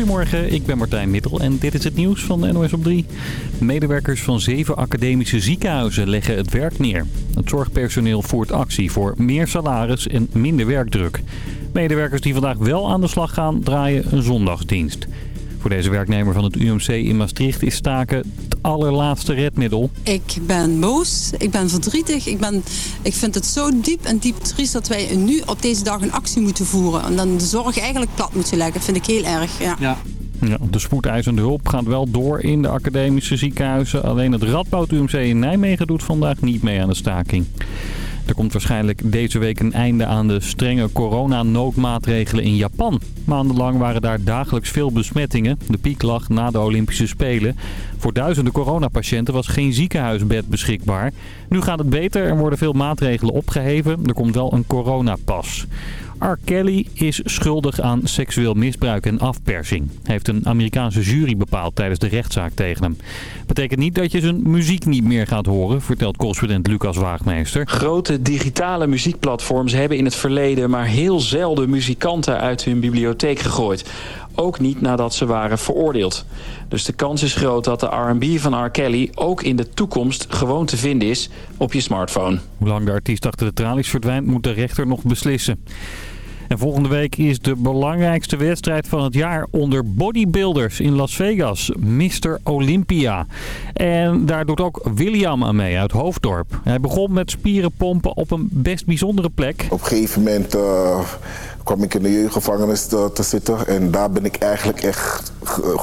Goedemorgen, ik ben Martijn Mittel en dit is het nieuws van NOS op 3. Medewerkers van zeven academische ziekenhuizen leggen het werk neer. Het zorgpersoneel voert actie voor meer salaris en minder werkdruk. Medewerkers die vandaag wel aan de slag gaan, draaien een zondagsdienst. Voor deze werknemer van het UMC in Maastricht is staken het allerlaatste redmiddel. Ik ben boos, ik ben verdrietig. Ik, ben, ik vind het zo diep en diep triest dat wij nu op deze dag een actie moeten voeren. En dan de zorg eigenlijk plat moeten leggen. Dat vind ik heel erg. Ja. ja. Ja, de spoedeisende hulp gaat wel door in de academische ziekenhuizen. Alleen het Radboud UMC in Nijmegen doet vandaag niet mee aan de staking. Er komt waarschijnlijk deze week een einde aan de strenge coronanoodmaatregelen in Japan. Maandenlang waren daar dagelijks veel besmettingen. De piek lag na de Olympische Spelen. Voor duizenden coronapatiënten was geen ziekenhuisbed beschikbaar. Nu gaat het beter en worden veel maatregelen opgeheven. Er komt wel een coronapas. R. Kelly is schuldig aan seksueel misbruik en afpersing. Heeft een Amerikaanse jury bepaald tijdens de rechtszaak tegen hem. Betekent niet dat je zijn muziek niet meer gaat horen, vertelt correspondent Lucas Waagmeester. Grote digitale muziekplatforms hebben in het verleden maar heel zelden muzikanten uit hun bibliotheek gegooid. Ook niet nadat ze waren veroordeeld. Dus de kans is groot dat de R&B van R. Kelly ook in de toekomst gewoon te vinden is op je smartphone. Hoe lang de artiest achter de tralies verdwijnt moet de rechter nog beslissen. En volgende week is de belangrijkste wedstrijd van het jaar onder bodybuilders in Las Vegas. Mr. Olympia. En daar doet ook William aan mee uit Hoofddorp. Hij begon met spierenpompen op een best bijzondere plek. Op een gegeven moment uh, kwam ik in de jeugdgevangenis te, te, zitten. En daar ben ik eigenlijk echt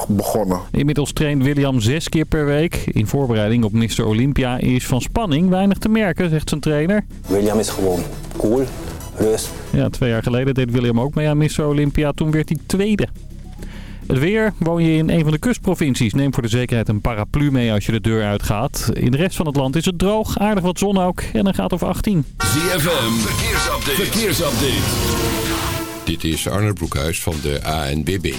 begonnen. Inmiddels traint William zes keer per week. In voorbereiding op Mr. Olympia is van spanning weinig te merken, zegt zijn trainer. William is gewoon cool rust. Ja, twee jaar geleden deed William ook mee aan Miss Olympia. Toen werd hij tweede. Het weer. Woon je in een van de kustprovincies? Neem voor de zekerheid een paraplu mee als je de deur uitgaat. In de rest van het land is het droog, aardig wat zon ook en een gaat over 18. ZFM, verkeersupdate. verkeersupdate. Dit is Arne Broekhuis van de ANBB.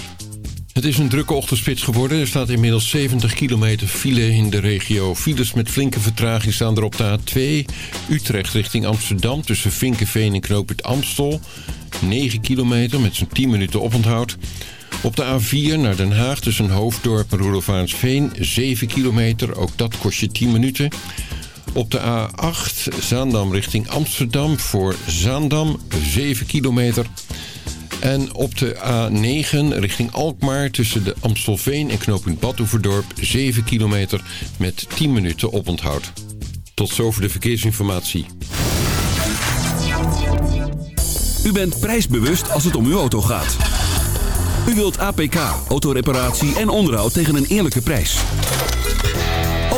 Het is een drukke ochtendspits geworden. Er staat inmiddels 70 kilometer file in de regio. Files met flinke vertraging staan er op de A2. Utrecht richting Amsterdam tussen Vinkenveen en Knoopert Amstel. 9 kilometer met zo'n 10 minuten oponthoud. Op de A4 naar Den Haag tussen Hoofddorp en Roelofaansveen 7 kilometer. Ook dat kost je 10 minuten. Op de A8 Zaandam richting Amsterdam voor Zaandam 7 kilometer. En op de A9 richting Alkmaar tussen de Amstelveen en knooppunt Badhoevedorp 7 kilometer met 10 minuten oponthoud. Tot zover de verkeersinformatie. U bent prijsbewust als het om uw auto gaat. U wilt APK, autoreparatie en onderhoud tegen een eerlijke prijs.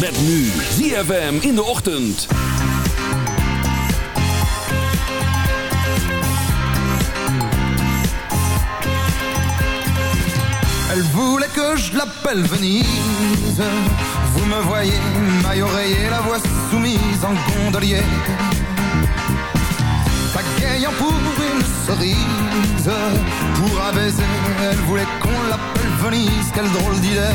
Met nu ZFM in de ochtend. Elle voulait que je l'appelle Venise. Vous me voyez, maille oreiller, la voix soumise en gondolier. Pagayant pour une cerise, pour un elle voulait qu'on l'appelle Venise. Quelle drôle d'idée,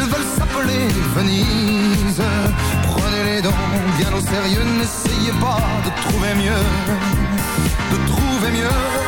Veulent s'appeler Venise, prenez les dents bien au sérieux. N'essayez pas de trouver mieux, de trouver mieux.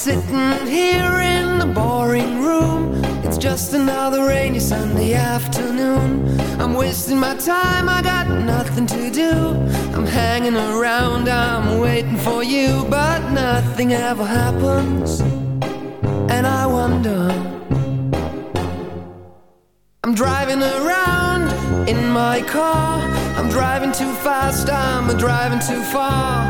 sitting here in the boring room. It's just another rainy Sunday afternoon. I'm wasting my time, I got nothing to do. I'm hanging around, I'm waiting for you, but nothing ever happens. And I wonder. I'm driving around in my car I'm driving too fast, I'm driving too far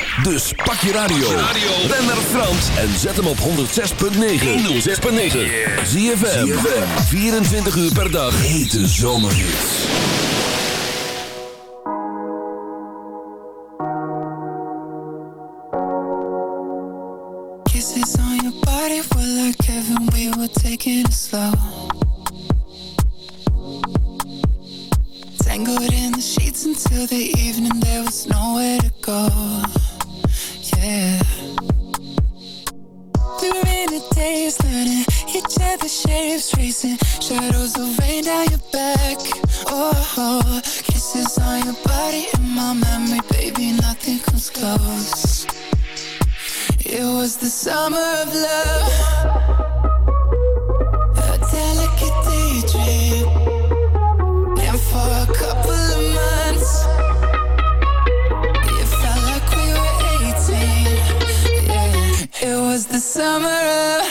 Dus pak je radio, ben naar Frans en zet hem op 106.9. 106.9, ZFM, 24 uur per dag. Hete zomerhits. Kisses on your body were like heaven, we were taking it slow. Tangled in the sheets until the evening. There was nowhere to go. Other's shapes, tracing shadows of rain down your back. Oh, kisses on your body in my memory, baby, nothing comes close. It was the summer of love. A delicate daydream. And for a couple of months, it felt like we were 18. Yeah, it was the summer of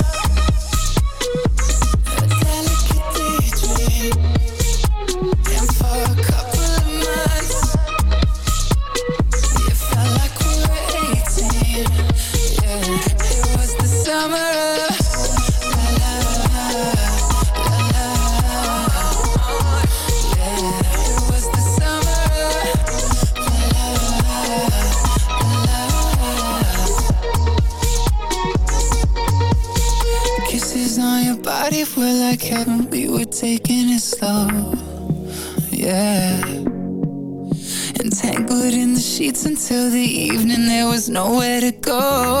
Until the evening, there was nowhere to go.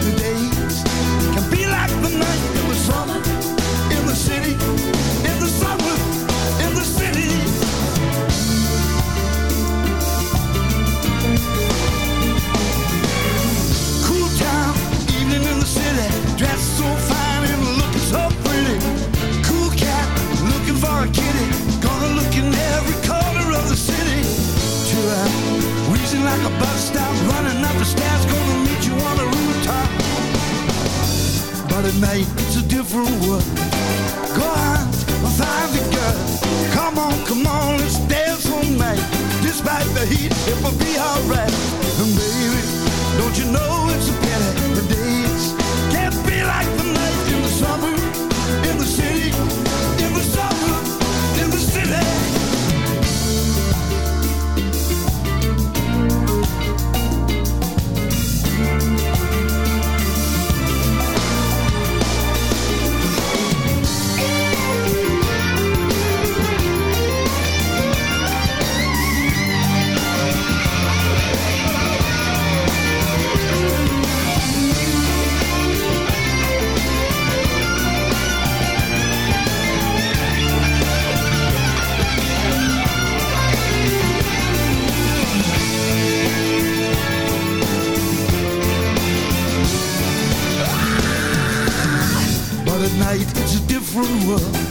like the night in the summer, in the city, in the summer, in the city. Cool town, evening in the city, dressed so fine and looking so pretty. Cool cat, looking for a kitty, gonna look in every corner of the city. Chill out, like a bus stop, running up the stairs, But it's a different world. Go and find the girl. Come on, come on, let's dance all night. Despite the heat, it will be alright. And baby, don't you know it's a pity the days summer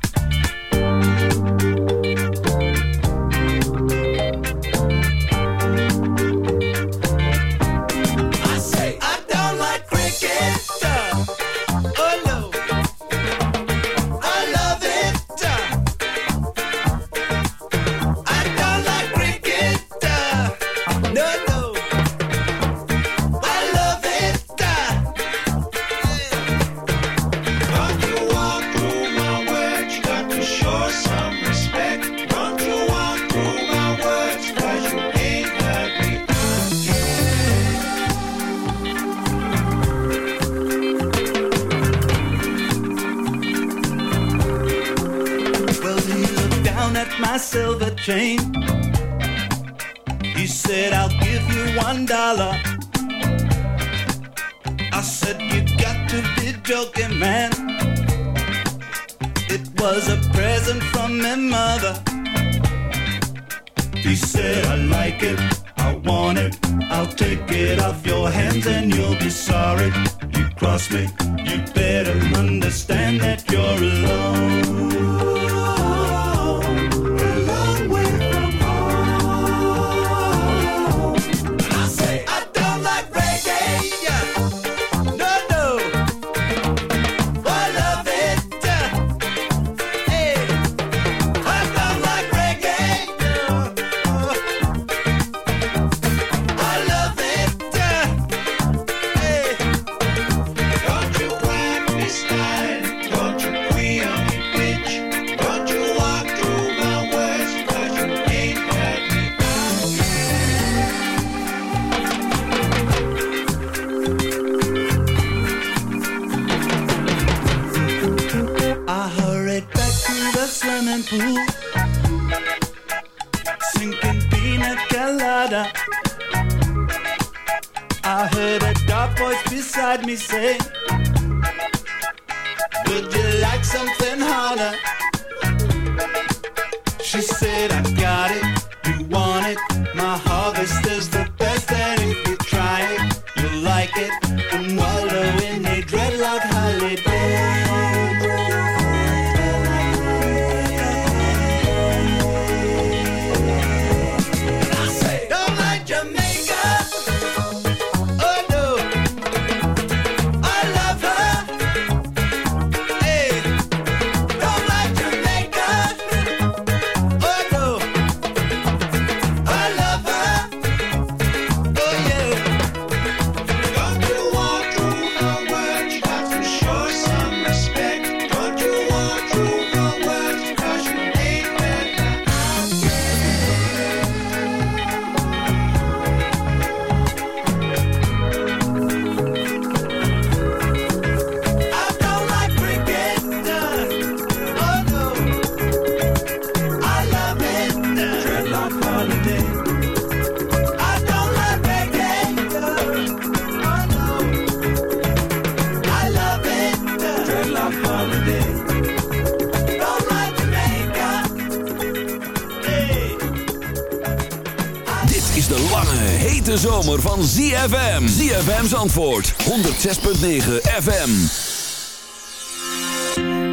van ZFM. ZFM's antwoord. 106.9 FM.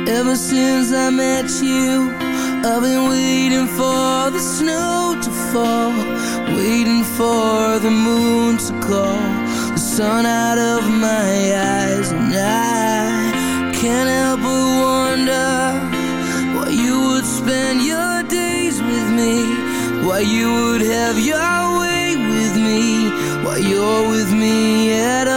Ever since I met you, I've been waiting for the snow to fall. Waiting for the moon to call. The sun out of my eyes. And I can't help but wonder why you would spend your days with me. Why you would have your way you're with me at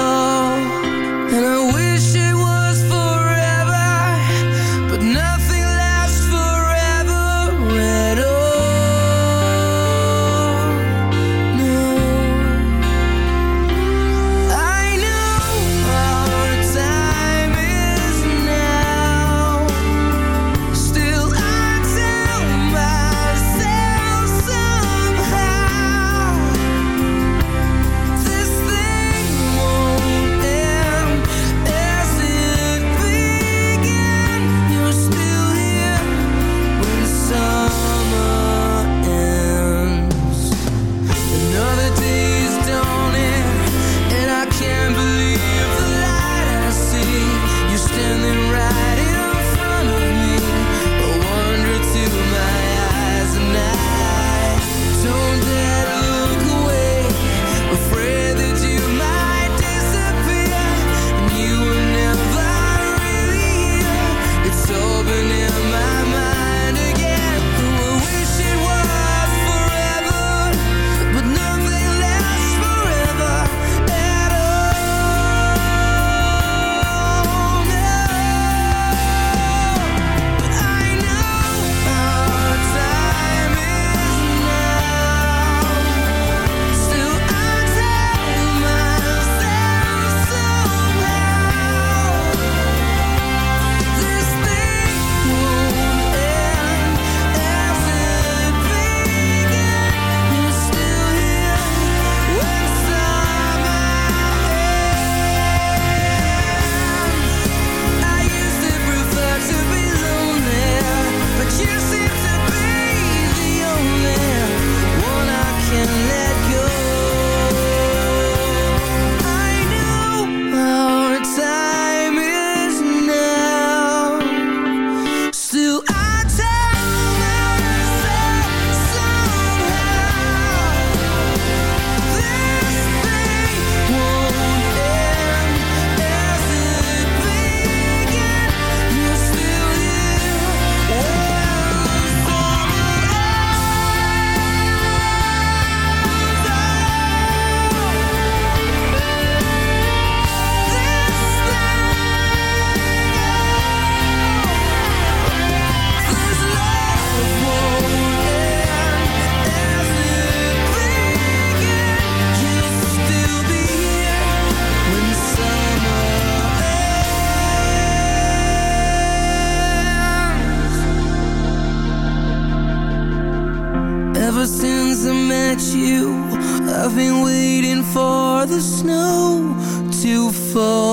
the snow to fall.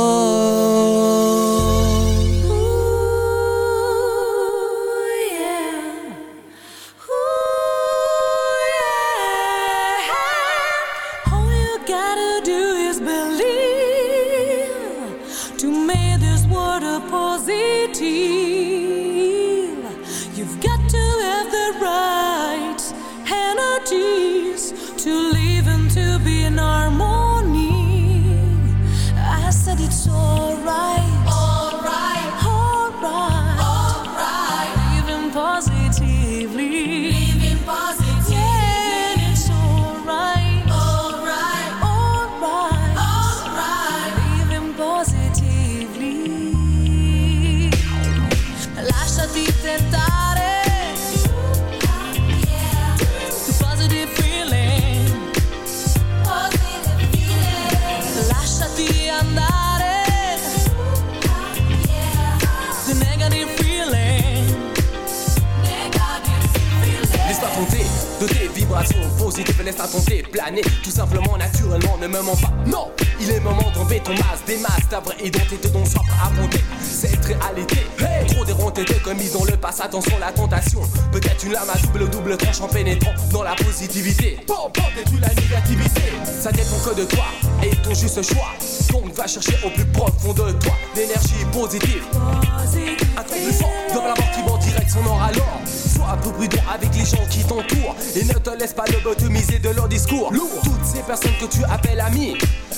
lourd. Toutes ces personnes que tu appelles amis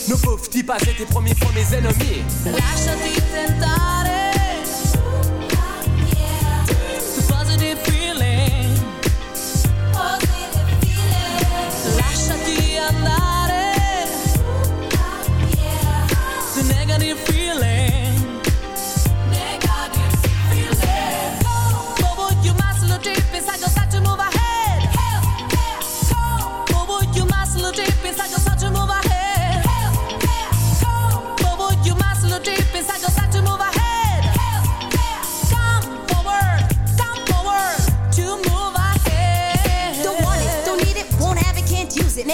Ne peuvent-ils pas être tes premiers fois mes ennemis? Lasciati tentare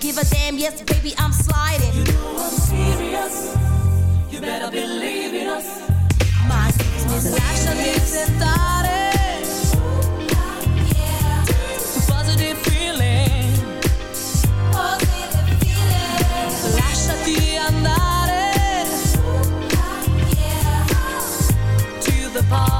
give a damn. Yes, baby, I'm sliding. You know I'm serious. You better believe in us. My business actually started. Positive feeling. Positive feeling. Lasciati andare. To the.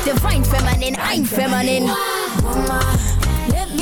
Divine feminine, I'm feminine. Woman, let me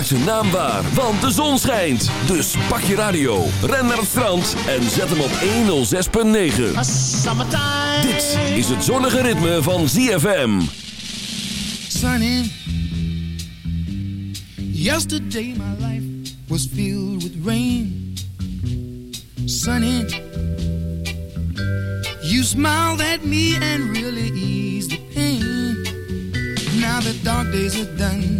maak zijn naam waar, want de zon schijnt. Dus pak je radio, ren naar het strand en zet hem op 106.9. Dit is het zonnige ritme van ZFM. Sunny. Yesterday my life was filled with rain. Sunny. You smiled at me and really eased the pain. Now the dark days are done.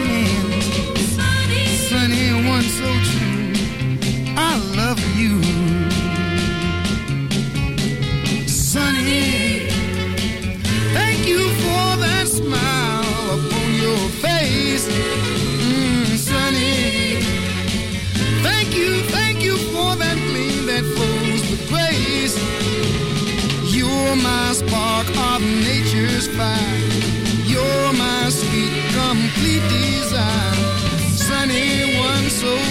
fire. You're my sweet, complete desire. Sunny one, so